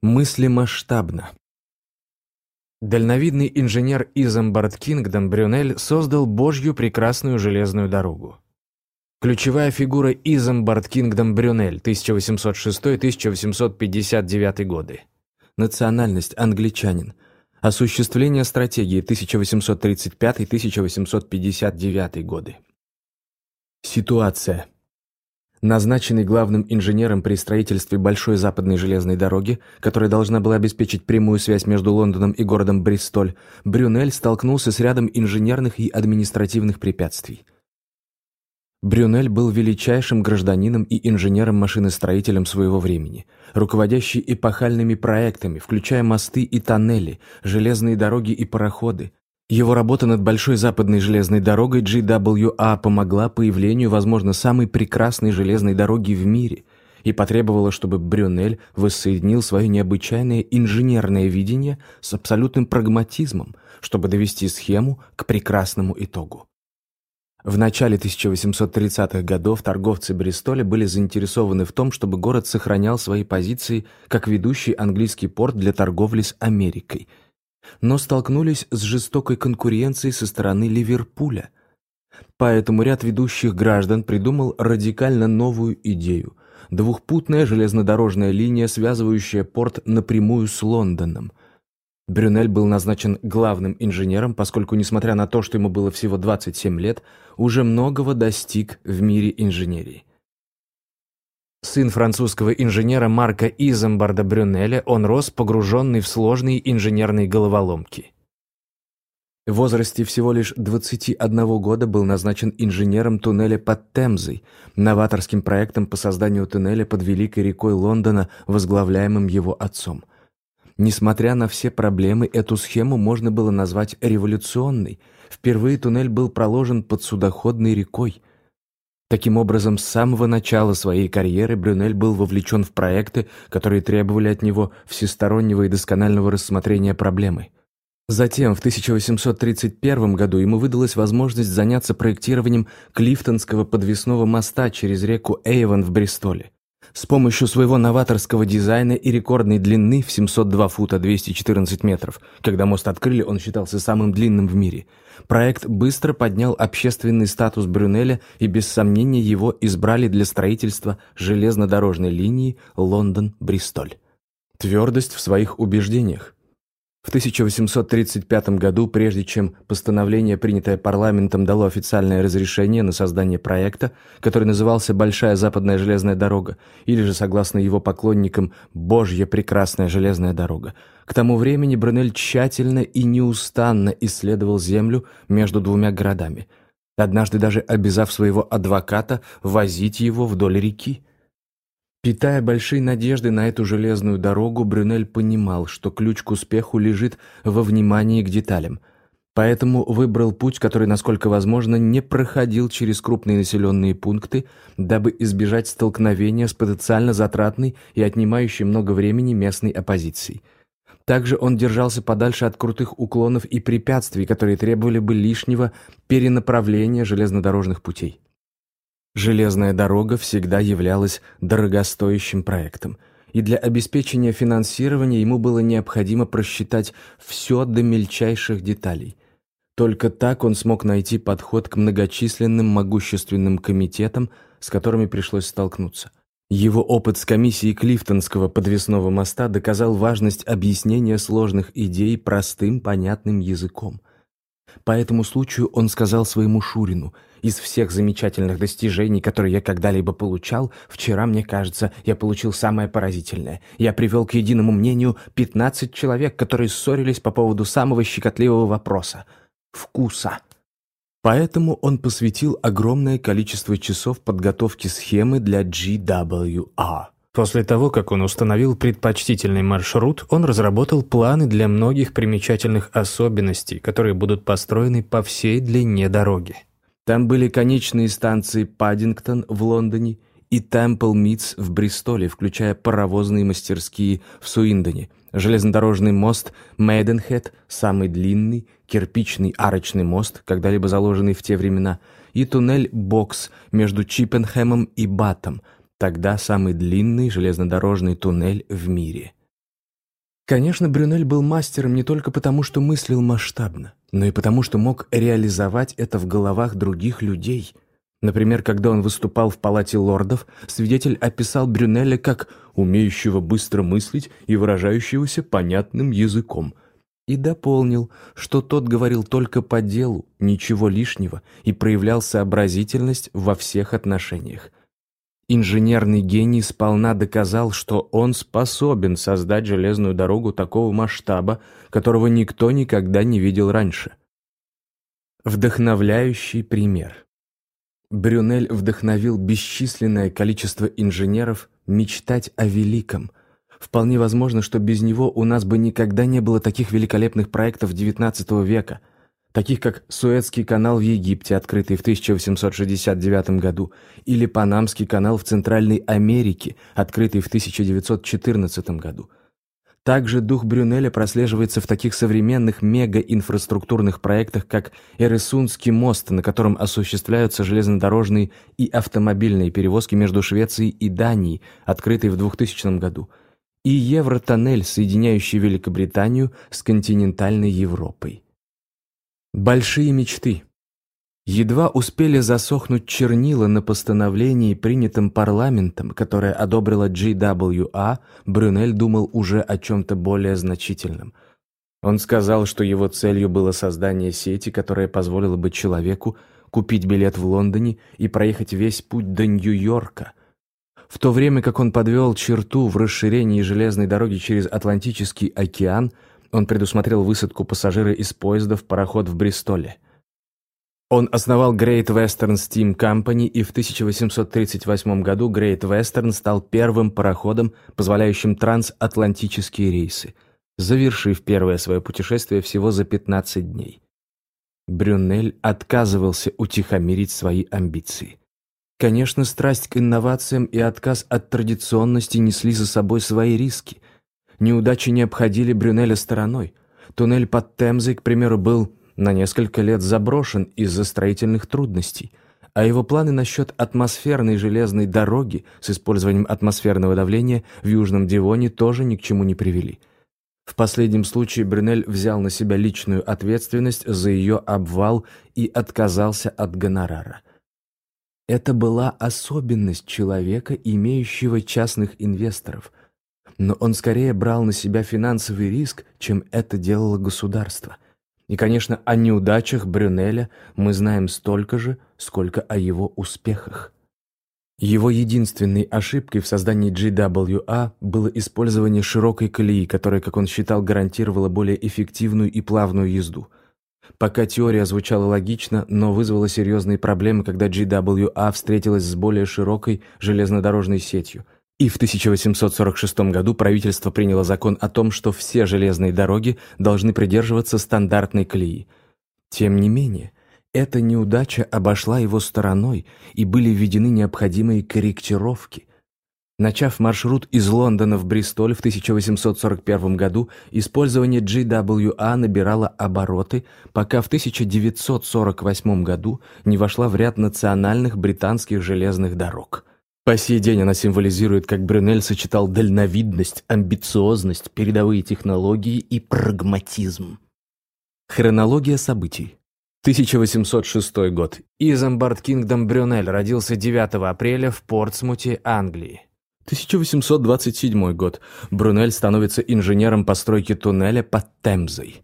Мысли масштабно. Дальновидный инженер Изамбард Кингдом Брюнель создал Божью прекрасную железную дорогу. Ключевая фигура Изамбард Кингдом Брюнель, 1806-1859 годы. Национальность – англичанин. Осуществление стратегии 1835-1859 годы. Ситуация. Назначенный главным инженером при строительстве Большой западной железной дороги, которая должна была обеспечить прямую связь между Лондоном и городом Бристоль, Брюнель столкнулся с рядом инженерных и административных препятствий. Брюнель был величайшим гражданином и инженером-машиностроителем своего времени, руководящий эпохальными проектами, включая мосты и тоннели, железные дороги и пароходы, его работа над Большой Западной железной дорогой GWA помогла появлению, возможно, самой прекрасной железной дороги в мире и потребовала, чтобы Брюнель воссоединил свое необычайное инженерное видение с абсолютным прагматизмом, чтобы довести схему к прекрасному итогу. В начале 1830-х годов торговцы Бристоля были заинтересованы в том, чтобы город сохранял свои позиции как ведущий английский порт для торговли с Америкой – но столкнулись с жестокой конкуренцией со стороны Ливерпуля. Поэтому ряд ведущих граждан придумал радикально новую идею – двухпутная железнодорожная линия, связывающая порт напрямую с Лондоном. Брюнель был назначен главным инженером, поскольку, несмотря на то, что ему было всего 27 лет, уже многого достиг в мире инженерии. Сын французского инженера Марка Изамбарда Брюнеля, он рос погруженный в сложные инженерные головоломки. В возрасте всего лишь 21 года был назначен инженером туннеля под Темзой, новаторским проектом по созданию туннеля под Великой рекой Лондона, возглавляемым его отцом. Несмотря на все проблемы, эту схему можно было назвать революционной. Впервые туннель был проложен под судоходной рекой – Таким образом, с самого начала своей карьеры Брюнель был вовлечен в проекты, которые требовали от него всестороннего и досконального рассмотрения проблемы. Затем, в 1831 году, ему выдалась возможность заняться проектированием Клифтонского подвесного моста через реку Эйвон в Бристоле. С помощью своего новаторского дизайна и рекордной длины в 702 фута 214 метров, когда мост открыли, он считался самым длинным в мире, проект быстро поднял общественный статус Брюнеля и без сомнения его избрали для строительства железнодорожной линии Лондон-Бристоль. Твердость в своих убеждениях. В 1835 году, прежде чем постановление, принятое парламентом, дало официальное разрешение на создание проекта, который назывался «Большая западная железная дорога», или же, согласно его поклонникам, «Божья прекрасная железная дорога», к тому времени Брунель тщательно и неустанно исследовал землю между двумя городами, однажды даже обязав своего адвоката возить его вдоль реки. Питая большие надежды на эту железную дорогу, Брюнель понимал, что ключ к успеху лежит во внимании к деталям. Поэтому выбрал путь, который, насколько возможно, не проходил через крупные населенные пункты, дабы избежать столкновения с потенциально затратной и отнимающей много времени местной оппозицией. Также он держался подальше от крутых уклонов и препятствий, которые требовали бы лишнего перенаправления железнодорожных путей. Железная дорога всегда являлась дорогостоящим проектом, и для обеспечения финансирования ему было необходимо просчитать все до мельчайших деталей. Только так он смог найти подход к многочисленным могущественным комитетам, с которыми пришлось столкнуться. Его опыт с комиссией Клифтонского подвесного моста доказал важность объяснения сложных идей простым, понятным языком. По этому случаю он сказал своему Шурину – из всех замечательных достижений, которые я когда-либо получал, вчера, мне кажется, я получил самое поразительное. Я привел к единому мнению 15 человек, которые ссорились по поводу самого щекотливого вопроса – вкуса. Поэтому он посвятил огромное количество часов подготовке схемы для GWR. После того, как он установил предпочтительный маршрут, он разработал планы для многих примечательных особенностей, которые будут построены по всей длине дороги. Там были конечные станции Паддингтон в Лондоне и Темпл Митс в Бристоле, включая паровозные мастерские в Суиндоне, железнодорожный мост Мейденхед, самый длинный, кирпичный арочный мост, когда-либо заложенный в те времена, и туннель Бокс между Чиппенхэмом и Батом, тогда самый длинный железнодорожный туннель в мире. Конечно, Брюнель был мастером не только потому, что мыслил масштабно, но и потому, что мог реализовать это в головах других людей. Например, когда он выступал в Палате лордов, свидетель описал Брюнеля как «умеющего быстро мыслить и выражающегося понятным языком», и дополнил, что тот говорил только по делу, ничего лишнего, и проявлял сообразительность во всех отношениях. Инженерный гений сполна доказал, что он способен создать железную дорогу такого масштаба, которого никто никогда не видел раньше. Вдохновляющий пример. Брюнель вдохновил бесчисленное количество инженеров мечтать о великом. Вполне возможно, что без него у нас бы никогда не было таких великолепных проектов XIX века – таких как Суэцкий канал в Египте, открытый в 1869 году, или Панамский канал в Центральной Америке, открытый в 1914 году. Также дух Брюнеля прослеживается в таких современных мегаинфраструктурных проектах, как Эресунский мост, на котором осуществляются железнодорожные и автомобильные перевозки между Швецией и Данией, открытый в 2000 году, и Евротоннель, соединяющий Великобританию с континентальной Европой. Большие мечты. Едва успели засохнуть чернила на постановлении, принятом парламентом, которое одобрило GWA, Брюнель думал уже о чем-то более значительном. Он сказал, что его целью было создание сети, которая позволила бы человеку купить билет в Лондоне и проехать весь путь до Нью-Йорка. В то время как он подвел черту в расширении железной дороги через Атлантический океан – он предусмотрел высадку пассажира из поезда в пароход в Бристоле. Он основал Great Western Steam Company, и в 1838 году Great Western стал первым пароходом, позволяющим трансатлантические рейсы, завершив первое свое путешествие всего за 15 дней. Брюнель отказывался утихомирить свои амбиции. Конечно, страсть к инновациям и отказ от традиционности несли за собой свои риски – Неудачи не обходили Брюнеля стороной. Туннель под Темзой, к примеру, был на несколько лет заброшен из-за строительных трудностей, а его планы насчет атмосферной железной дороги с использованием атмосферного давления в Южном Дивоне тоже ни к чему не привели. В последнем случае Брюнель взял на себя личную ответственность за ее обвал и отказался от гонорара. Это была особенность человека, имеющего частных инвесторов – но он скорее брал на себя финансовый риск, чем это делало государство. И, конечно, о неудачах Брюнеля мы знаем столько же, сколько о его успехах. Его единственной ошибкой в создании GWA было использование широкой колеи, которая, как он считал, гарантировала более эффективную и плавную езду. Пока теория звучала логично, но вызвала серьезные проблемы, когда GWA встретилась с более широкой железнодорожной сетью – и в 1846 году правительство приняло закон о том, что все железные дороги должны придерживаться стандартной колеи. Тем не менее, эта неудача обошла его стороной, и были введены необходимые корректировки. Начав маршрут из Лондона в Бристоль в 1841 году, использование GWA набирало обороты, пока в 1948 году не вошла в ряд национальных британских железных дорог. По сей день она символизирует, как Брюнель сочетал дальновидность, амбициозность, передовые технологии и прагматизм. Хронология событий. 1806 год. Изамбард Кингдом Брюнель родился 9 апреля в Портсмуте, Англии. 1827 год. Брюнель становится инженером постройки туннеля под Темзой.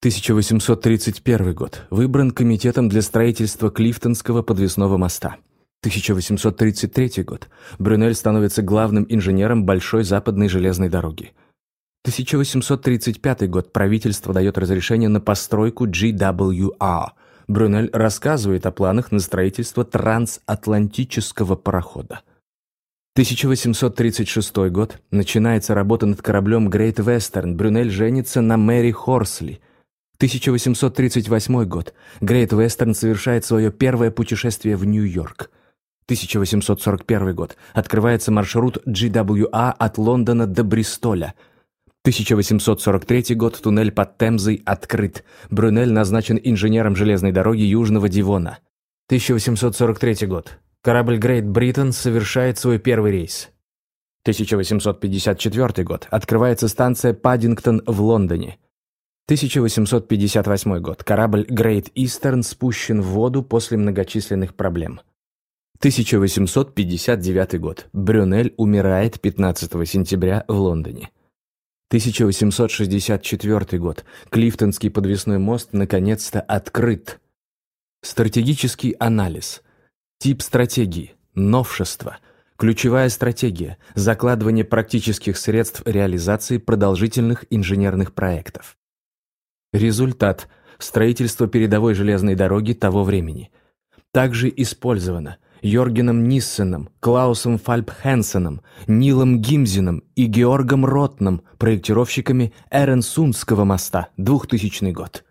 1831 год. Выбран комитетом для строительства Клифтонского подвесного моста. 1833 год. Брюнель становится главным инженером Большой западной железной дороги. 1835 год. Правительство дает разрешение на постройку GWR. Брюнель рассказывает о планах на строительство трансатлантического парохода. 1836 год. Начинается работа над кораблем Great Western. Брюнель женится на Мэри Хорсли. 1838 год. Great Western совершает свое первое путешествие в Нью-Йорк. 1841 год. Открывается маршрут GWA от Лондона до Бристоля. 1843 год. Туннель под Темзой открыт. Брюнель назначен инженером железной дороги Южного Дивона. 1843 год. Корабль Great Britain совершает свой первый рейс. 1854 год. Открывается станция Паддингтон в Лондоне. 1858 год. Корабль Great Eastern спущен в воду после многочисленных проблем. 1859 год. Брюнель умирает 15 сентября в Лондоне. 1864 год. Клифтонский подвесной мост наконец-то открыт. Стратегический анализ. Тип стратегии. Новшество. Ключевая стратегия – закладывание практических средств реализации продолжительных инженерных проектов. Результат – строительство передовой железной дороги того времени. Также использовано Йоргеном Ниссеном, Клаусом Фальпхенсеном, Нилом Гимзином и Георгом Ротном, проектировщиками Эренсундского моста, 2000 год.